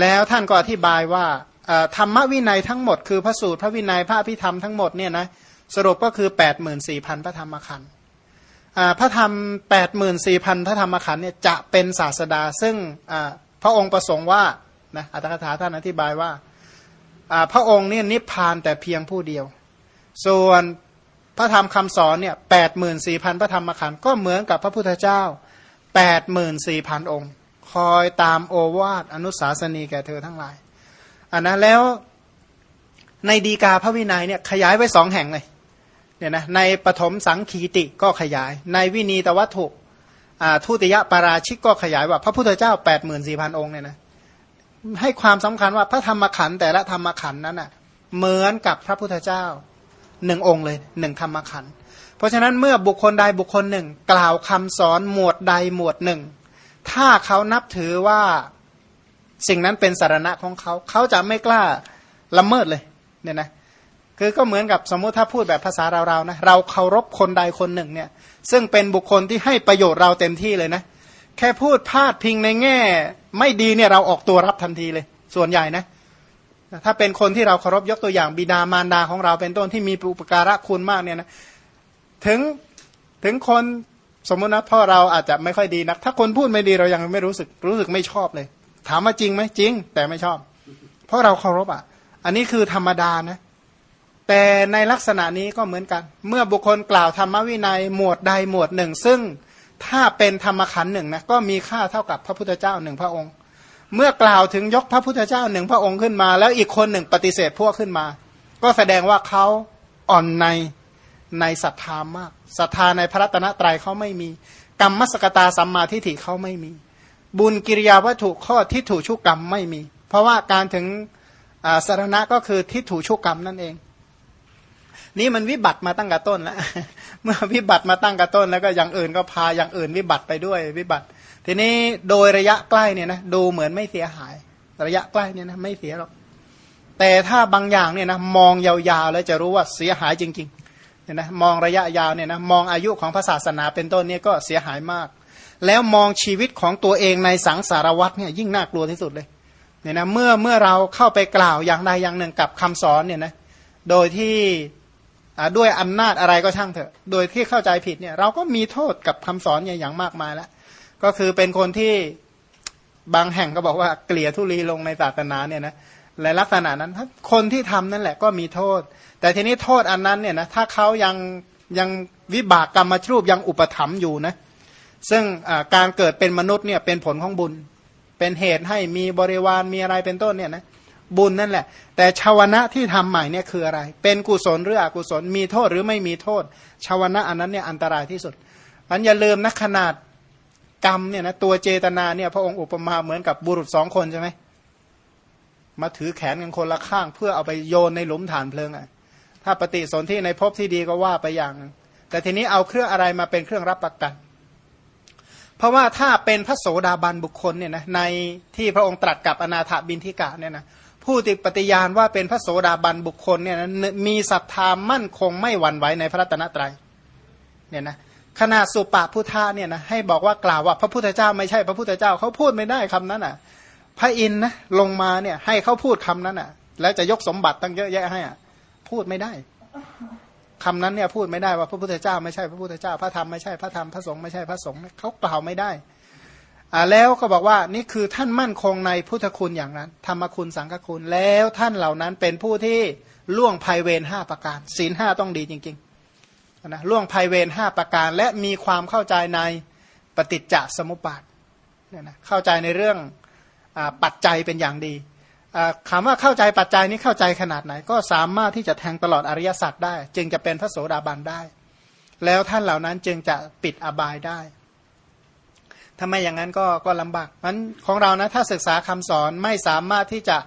แล้วท่านก็อธิบายว่าธรรมวินัยทั้งหมดคือพระสูตรพระวินัยพระพิธรรมทั้งหมดเนี่ยนะสรุปก็คือ8ปดหมื่นสี่พันพระธรรมขันธ์พระธรรม8ปดหมื่นสี่พันพระธรรมขันธ์เนี่ยจะเป็นศาสดา ซึ่งพระองค์ประสงค์ว่านะอัตถกถาท่านอธิบายว่าพระองค์เนี่ยนิพพานแต่เพียงผู้เดียว ส่วนพระธรรมคำสอนเนี่ยแปดหมื่นสี่พันพระธรรมขันธ์ก็เหมือนกับพระพุทธเจ้าแปดหมื่นสี่พันองค์ คอยตามโอวาทอนุสาสนีแก่เธอทั้งหลายอันนะแล้วในดีกาพระวินัยเนี่ยขยายไว้สองแห่งเลยเนี่ยนะในปฐมสังคีติก็ขยาย ในวินีตวัตถุทุติยปาราชิกก็ขยายว่า พระพุทธเจ้าแปดหมื่นสี่พันองค์เนี่ยนะให้ความสำคัญว่าพระธรรมขันธ์แต่ละธรรมขันธ์นั้นอะเหมือนกับพระพุทธเจ้าหนึ่งองค์เลยหนึ่งธรรมขันธ์เพราะฉะนั้นเมื่อบุคคลใดบุคคลหนึ่ง กล่าวคำสอนหมวดใดหมวดหนึ่ง ถ้าเขานับถือว่าสิ่งนั้นเป็นสารณะของเขา เขาจะไม่กล้าละเมิดเลยเนี่ยนะคือก็เหมือนกับสมมุติถ้าพูดแบบภาษาเราๆนะเราเคารพคนใดคนหนึ่งเนี่ย ซึ่งเป็นบุคคลที่ให้ประโยชน์เราเต็มที่เลยนะ แค่พูดพาดพิงในแง่ ไม่ดีเนี่ยเราออกตัวรับทันทีเลย ส่วนใหญ่นะถ้าเป็นคนที่เราเคารพยกตัวอย่างบิดามารดาของเราเป็นต้นที่มีอุปการะคุณมากเนี่ยนะถึงถึงคน สมมตินะพ่อเราอาจจะไม่ค่อยดีนัก ถ้าคนพูดไม่ดีเรายังไม่รู้สึกรู้สึกไม่ชอบเลย ถามว่าจริงไหมจริง แต่ไม่ชอบ เพราะเราเคารพอะ อันนี้คือธรรมดานะแต่ในลักษณะนี้ก็เหมือนกัน เมื่อบุคคลกล่าวธรรมวินัยหมวดใดหมวดหนึ่ง ซึ่งถ้าเป็นธรรมขันหนึ่งนะก็มีค่าเท่ากับพระพุทธเจ้าหนึ่งพระองค์ เมื่อกล่าวถึงยกพระพุทธเจ้าหนึ่งพระองค์ขึ้นมา แล้วอีกคนหนึ่งปฏิเสธพวกขึ้นมา ก็แสดงว่าเขาอ่อนใน ในศรัทธามากศรัทธาในพระรัตนตรัยเขาไม่มี กรรมมสกตาสัมมาทิฏฐิเขาไม่มี บุญกิริยาวัตถุข้อทิฏฐุชุกกรรมไม่มี เพราะว่าการถึงสารณะก็คือทิฏฐุชุกกรรมนั่นเอง นี่มันวิบัติมาตั้งกระต้นแล้วเมื่อวิบัติมาตั้งกระต้น แล้วก็อย่างอื่นก็พาอย่างอื่นวิบัติไปด้วยวิบัติ ทีนี้โดยระยะใกล้เนี่ยนะดูเหมือนไม่เสียหาย ระยะใกล้เนี่ยนะไม่เสียหรอกแต่ถ้าบางอย่างเนี่ยนะมองยาวๆแล้วจะรู้ว่าเสียหายจริง ๆ เนี่ยนะมองระยะยาวเนี่ยนะมองอายุของพระศาสนาเป็นต้นเนี่ยก็เสียหายมาก แล้วมองชีวิตของตัวเองในสังสารวัตเนี่ยยิ่งน่ากลัวที่สุดเลยเนี่ยนะเมื่อเมื่อเราเข้าไปกล่าวอย่างใดอย่างหนึ่งกับคำสอนเนี่ยนะโดยที่ด้วยอำนาจอะไรก็ช่างเถอะ โดยที่เข้าใจผิดเนี่ยเราก็มีโทษกับคำสอนอย่างมากมายแล้ว ก็คือเป็นคนที่บางแห่งก็บอกว่าเกลี่ยทุลีลงในศาสนาเนี่ยนะ และลักษณะนั้นคนที่ทำนั่นแหละก็มีโทษ แต่ทีนี้โทษอันนั้นเนี่ยนะถ้าเขายังยังวิบากกรรมมาชรูปยังอุปถัมภ์อยู่นะซึ่งการเกิดเป็นมนุษย์เนี่ยเป็นผลของบุญ เป็นเหตุให้มีบริวารมีอะไรเป็นต้นเนี่ยนะบุญนั่นแหละ แต่ชาวนะที่ทำใหม่เนี่ยคืออะไร เป็นกุศลหรืออกุศลมีโทษหรือไม่มีโทษ ชาวนะอันนั้นเนี่ยอันตรายที่สุดมันอย่าลืมนะขนาดกรรมเนี่ยนะตัวเจตนาเนี่ยพระองค์อุปมาเหมือนกับบุรุษสองคนใช่ไหม มาถือแขนกันคนละข้าง เพื่อเอาไปโยนในหลุมฐานเพลิงอะถ้าปฏิสนธิในภพที่ดีก็ว่าไปอย่าง แต่ทีนี้เอาเครื่องอะไรมาเป็นเครื่องรับประกัน เพราะว่าถ้าเป็นพระโสดาบันบุคคลเนี่ยนะในที่พระองค์ตรัสกับอนาถบินทิกะเนี่ยนะผู้ติปฏิญาณว่าเป็นพระโสดาบันบุคคลเนี่ยนะมีศรัทธามั่นคงไม่หวั่นไหวในพระตนตรัยเนี่ยนะขนาดสุปาพุทธะเนี่ยนะให้บอกว่ากล่าวว่าพระพุทธเจ้าไม่ใช่พระพุทธเจ้าเขาพูดไม่ได้คำนั้นอะ พระอินทร์นะลงมาเนี่ย ให้เขาพูดคำนั้นอะ แล้วจะยกสมบัติตั้งเยอะแยะให้อะ พูดไม่ได้คำนั้นเนี่ยพูดไม่ได้ว่าพระพุทธเจ้าไม่ใช่พระพุทธเจ้า พระธรรมไม่ใช่พระธรรมพระสงฆ์ไม่ใช่พระสงฆ์เขากล่าวไม่ได้อ่าแล้วก็บอกว่านี่คือท่านมั่นคงในพุทธคุณอย่างนั้น ธรรมคุณสังฆคุณแล้วท่านเหล่านั้นเป็นผู้ที่ล่วงภัยเวรห้าประการศีลห้าต้องดีจริงๆนะล่วงภัยเวรห้าประการ และมีความเข้าใจในปฏิจจสมุปบาทเนี่ยนะเข้าใจในเรื่อง ปัจจัยเป็นอย่างดีคำว่าเข้าใจปัจจัยนี้เข้าใจขนาดไหน ก็สามารถที่จะแทงตลอดอริยสัจได้ จึงจะเป็นพระโสดาบันได้ แล้วท่านเหล่านั้นจึงจะปิดอบายได้ถ้าไมอย่างนั้นก็ก็ลำบากมันของเรานะถ้าศึกษาคำสอนไม่สามารถที่จะ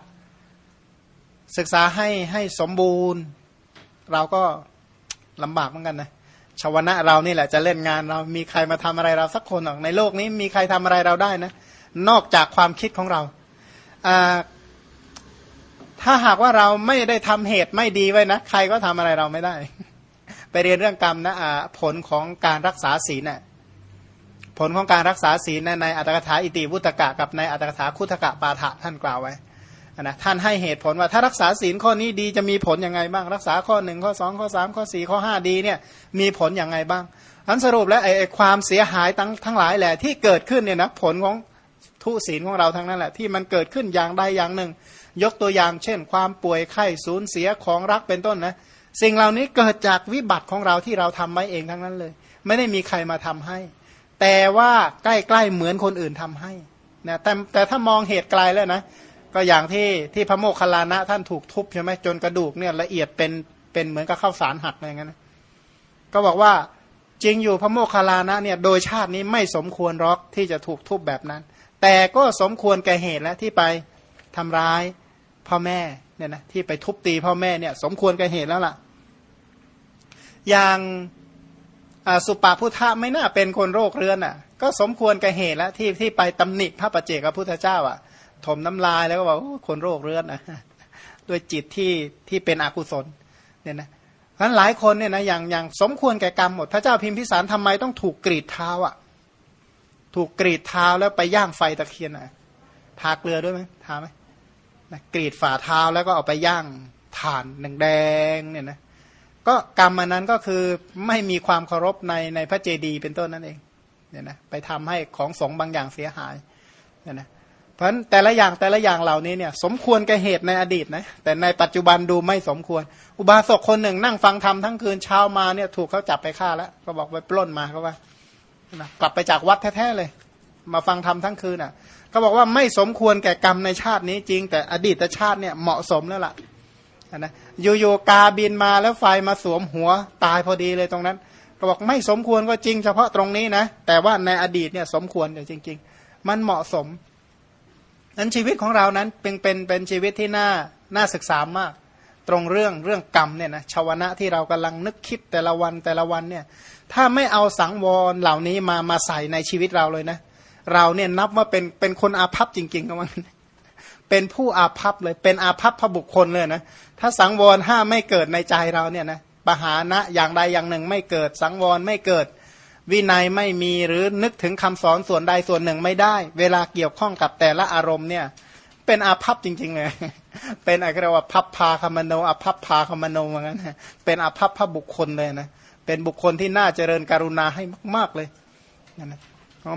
ศึกษาให้ให้สมบูรณ์ เราก็ลำบากเหมือนกันนะชาวนะเรานี่แหละจะเล่นงานเรามีใครมาทำอะไรเราสักคนหรอกในโลกนี้มีใครทำอะไรเราได้นะ นอกจากความคิดของเรา ถ้าหากว่าเราไม่ได้ทำเหตุไม่ดีไว้นะ ใครก็ทำอะไรเราไม่ได้ ไปเรียนเรื่องกรรมนะะผลของการรักษาศีลเนะ่ยผลของการรักษาศีลในอัตถกถาอิติวุตกะกับในอัตถกถาคุถกะปาฐะท่านกล่าวไว้นะท่านให้เหตุผลว่าถ้ารักษาศีลข้อนี้ดีจะมีผลยังไงบ้าง รักษาข้อหนึ่งข้อสองข้อสามข้อสี่ข้อห้าดีเนี่ยมีผลยังไงบ้างอันสรุปแล้วไอ้ความเสียหายทั้งทั้งหลายแหละที่เกิดขึ้นเนี่ยนะผลของ ทุศีลของเราทั้งนั้นแหละที่มันเกิดขึ้นอย่างใดอย่างหนึ่ง ยกตัวอย่างเช่น ความป่วยไข้สูญเสียของรักเป็นต้นนะสิ่งเหล่านี้เกิดจากวิบัติของเราที่เราทำไว้เองทั้งนั้นเลย ไม่ได้มีใครมาทำให้ แต่ว่าใกล้ๆเหมือนคนอื่นทำให้นะแต่แต่ถ้ามองเหตุไกลแล้วนะก็อย่างที่ที่พระโมคคัลลานะท่านถูกทุบใช่ไหมจนกระดูกเนี่ยละเอียดเป็นเป็นเหมือนกับข้าวสารหักอะไรเงี้ยนะก็บอกว่าจริงอยู่พระโมคคัลลานะเนี่ยโดยชาตินี้ไม่สมควรรอกที่จะถูกทุบแบบนั้น แต่ก็สมควรแก่เหตุแล้วที่ไปทำร้ายพ่อแม่เนี่ยนะที่ไปทุบตีพ่อแม่เนี่ย สมควรแก่เหตุแล้วล่ะ อย่างสุปาพุทธะไม่น่าเป็นคนโรคเรื้อนอะ ก็สมควรแกับเหตุแล้วที่ที่ไปตำหนิพระปเจกับพุทธเจ้า อะ ถมน้ำลายแล้วก็บอกคนโรคเรื้อนอะด้วยจิตที่ที่เป็นอกุศลเนี่ยนะเพราะหลายคนเนี่ยนะอย่างอย่างสมควรแก่กรรมหมดพระเจ้าพิมพิสารทำไมต้องถูกกรีดเท้าอะ ถูกกรีดเท้าแล้วไปย่างไฟตะเคียนอะทาเกลือด้วยไหมทาไหมนะกรีดฝ่าเท้าแล้วก็เอาไปย่างถ่านแดงๆเนี่ยนะก็กรรมอันนั้นก็คือไม่มีความเคารพในในพระเจดีย์เป็นต้นนั่นเองเนี่ยนะไปทำให้ของสงบางอย่างเสียหายเนี่ยนะเพราะฉะนั้นแต่ละอย่างแต่ละอย่างเหล่านี้เนี่ยสมควรแก่เหตุในอดีตนะแต่ในปัจจุบันดูไม่สมควร อุบาสกคนหนึ่งนั่งฟังธรรมทั้งคืนเช้ามาเนี่ยถูกเขาจับไปฆ่าแล้ว ก็บอกไปปล้นมาเขาว่า นะกลับไปจากวัดแท้ๆเลย มาฟังธรรมทั้งคืนอะเขาบอกว่าไม่สมควรแก่กรรมในชาตินี้จริง แต่อดีตชาติเนี่ยเหมาะสมแล้วล่ะนะโยกาบินมาแล้วไฟมาสวมหัวตายพอดีเลยตรงนั้นก็บอกไม่สมควรก็จริงเฉพาะตรงนี้นะ แต่ว่าในอดีตเนี่ยสมควรอยู่จริง ๆ มันเหมาะสมนั้นชีวิตของเรานั้นเป็นเป็นเป็นชีวิตที่น่าน่าศึกษามาก ตรงเรื่องเรื่องกรรมเนี่ยนะชาวนะที่เรากำลังนึกคิดแต่ละวันแต่ละวันเนี่ย ถ้าไม่เอาสังวรเหล่านี้มามาใส่ในชีวิตเราเลยนะ เราเนี่ยนับว่าเป็นเป็นคนอาภัพจริงๆก็มันเป็นผู้อาภัพเลยเป็นอาภัพพระบุคคลเลยนะถ้าสังวรห้าไม่เกิดในใจเราเนี่ยนะปหานะอย่างใดอย่างหนึ่งไม่เกิด สังวรไม่เกิด วินัยไม่มีหรือนึกถึงคำสอนส่วนใดส่วนหนึ่งไม่ได้ เวลาเกี่ยวข้องกับแต่ละอารมณ์เนี่ย เป็นอาภัพจริงๆเลยเป็นอะไรเรียกว่าพับพาคมโนอาภัพพาคมโนเหมือนกันเป็นอาภัพพระบุคคลเลยนะ เป็นบุคคลที่น่าเจริญกรุณาให้มาก ๆเลยนั่นนะ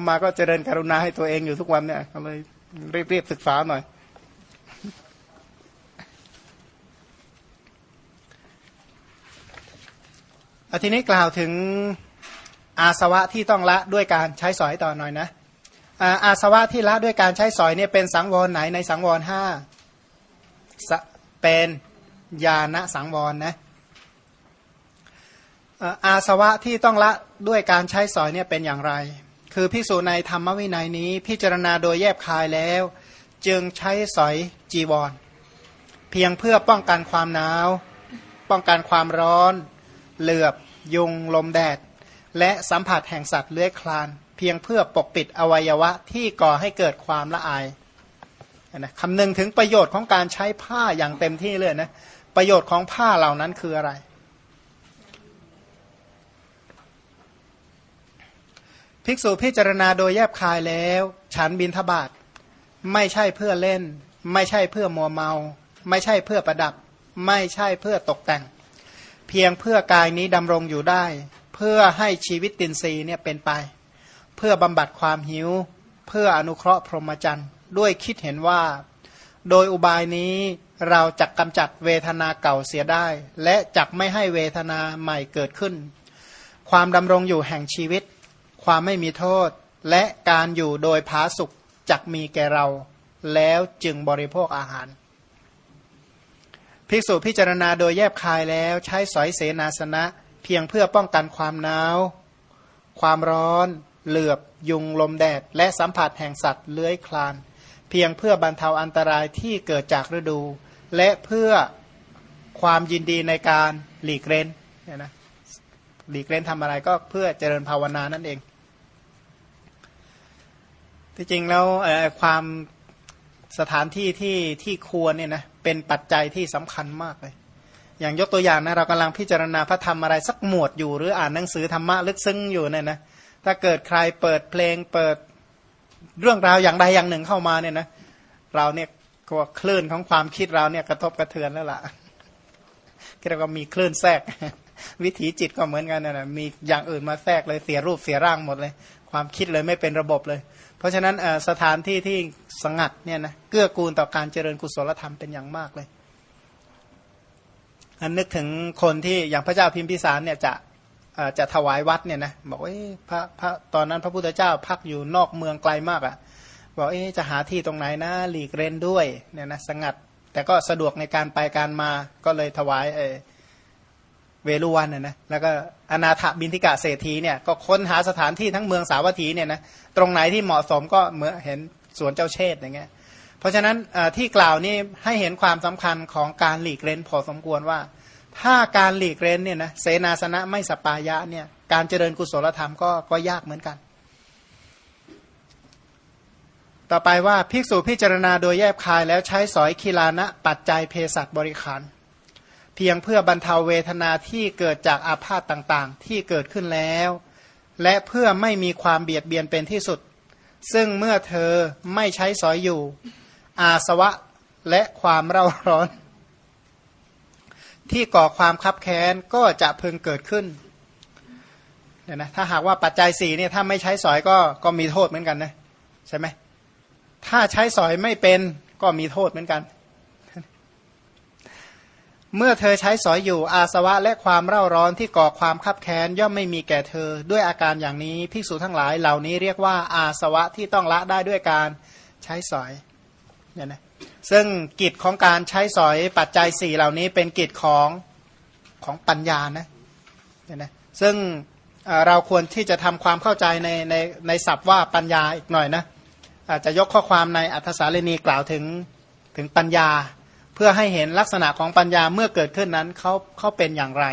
มาก็เจริญกรุณาให้ตัวเองอยู่ทุกวันเนี่ยก็เลยรีบๆศึกษาหน่อย อทีนี้กล่าวถึงอาสวะที่ต้องละด้วยการใช้สอยต่อหน่อยนะอาสวะที่ละด้วยการใช้สอยเนี่ยเป็นสังวรไหนในสังวรห้าเป็นญาณสังวรนะ อาสวะที่ต้องละด้วยการใช้สอยเนี่ยเป็นอย่างไร คือพิสูจในธรรมวินัยนี้พิจารณาโดยแยบคายแล้ว จึงใช้สอยจีวร เพียงเพื่อป้องกันความหนาว ป้องกันความร้อน เหลือบ ยุง ลมแดด และสัมผัสแห่งสัตว์เลื้อยคลาน เพียงเพื่อปกปิดอวัยวะที่ก่อให้เกิดความละอายนะคำนึงถึงประโยชน์ของการใช้ผ้าอย่างเต็มที่เลยนะประโยชน์ของผ้าเหล่านั้นคืออะไร ภิกษุพิจารณาโดยแยบคายแล้วฉันบินทบาทไม่ใช่เพื่อเล่น ไม่ใช่เพื่อมัวเมา ไม่ใช่เพื่อประดับ ไม่ใช่เพื่อตกแต่ง เพียงเพื่อกายนี้ดำรงอยู่ได้ เพื่อให้ชีวิตตินรีเนี่ยเป็นไป เพื่อบำบัดความหิว เพื่ออนุเคราะห์พรหมจรรย์ ด้วยคิดเห็นว่า โดยอุบายนี้เราจะกำจัดเวทนาเก่าเสียได้ และจักไม่ให้เวทนาใหม่เกิดขึ้น ความดำรงอยู่แห่งชีวิต ความไม่มีโทษ และการอยู่โดยผาสุขจักมีแก่เรา แล้วจึงบริโภคอาหาร ภิกษุพิจารณาโดยแยบคายแล้วใช้สอยเสนาสนะ เพียงเพื่อป้องกันความหนาว ความร้อน เหลือบ ยุงลมแดด และสัมผัสแห่งสัตว์เลื้อยคลาน เพียงเพื่อบรรเทาอันตรายที่เกิดจากฤดู และเพื่อความยินดีในการหลีกเล่นเนี่ยนะหลีกเล่นทำอะไรก็เพื่อเจริญภาวนานั่นเอง ที่จริงแล้วความสถานที่ที่ที่ควรเนี่ยนะเป็นปัจจัยที่สำคัญมากเลย อย่างยกตัวอย่างนะเรากำลังพิจารณาพระธรรมอะไรสักหมวดอยู่ หรืออ่านหนังสือธรรมะลึกซึ้งอยู่เนี่ยนะถ้าเกิดใครเปิดเพลงเปิดเรื่องราวอย่างใดอย่างหนึ่งเข้ามาเนี่ยนะเราเนี่ยก็คลื่นของความคิดเราเนี่ยกระทบกระเทือนแล้วล่ะเรียกว่ามีคลื่นแทรก วิถีจิตก็เหมือนกันนะมีอย่างอื่นมาแทรกเลยเสียรูปเสียร่างหมดเลย ความคิดเลยไม่เป็นระบบเลย เพราะฉะนั้นสถานที่ที่สงัดเนี่ยนะเกื้อกูลต่อการเจริญกุศลธรรมเป็นอย่างมากเลย อันนึกถึงคนที่อย่างพระเจ้าพิมพิสารเนี่ยจะจะถวายวัดเนี่ยนะบอกว่าพระพระตอนนั้นพระพุทธเจ้าพักอยู่นอกเมืองไกลมากอะ่ะบอกเอ๊จะหาที่ตรงไหนนะหลีกเร้นด้วยเนี่ยนะสงัด แต่ก็สะดวกในการไปการมาก็เลยถวายเอ เวลุวันนะนะแล้วก็อนาถบินทิกะเศรษฐีเนี่ยก็ค้นหาสถานที่ทั้งเมืองสาวัตถีเนี่ยนะตรงไหนที่เหมาะสมก็เหมือเห็นสวนเจ้าเชษอย่างเงี้ยเพราะฉะนั้นที่กล่าวนี่ให้เห็นความสำคัญของการหลีกเล่นพอสมควรว่า ถ้าการหลีกเล่นเนี่ยนะเสนาสนะไม่สปายะเนี่ยการเจริญกุศลธรรมก็ก็ยากเหมือนกัน ต่อไปว่าภิกษุพิจารณาโดยแยบคายแล้วใช้สอยคีลานะปัจจัยเภสัชบริขาร เพียงเพื่อบรรเทาเวทนาที่เกิดจากอาพาธต่างๆ ที่เกิดขึ้นแล้ว และเพื่อไม่มีความเบียดเบียนเป็นที่สุด ซึ่งเมื่อเธอไม่ใช้สอยอยู่ อาสวะและความเร่าร้อน ที่ก่อความคับแค้นก็จะเพิ่งเกิดขึ้นเนี่ยนะถ้าหากว่าปัจจัยสี่เนี่ยถ้าไม่ใช้สอยก็ก็มีโทษเหมือนกันนะใช่ไหมถ้าใช้สอยไม่เป็นก็มีโทษเหมือนกัน เมื่อเธอใช้สอยอยู่อาสวะและความเร่าร้อนที่ก่อความคับแค้นย่อมไม่มีแก่เธอ ด้วยอาการอย่างนี้ภิกษุทั้งหลายเหล่านี้เรียกว่าอาสวะที่ต้องละได้ด้วยการใช้สอยเนี่ยนะซึ่งกิจของการใช้สอยปัจจัยสี่เหล่านี้เป็นกิจของของปัญญานะเนี่ยนะซึ่งเราควรที่จะทำความเข้าใจในในในศัพท์ว่าปัญญาอีกหน่อยนะอาจจะยกข้อความในอัธสาลีนีกล่าวถึงถึงปัญญา พื่อให้เห็นลักษณะของปัญญาเมื่อเกิดขึ้นนั้นเขาเขาเป็นอย่างไร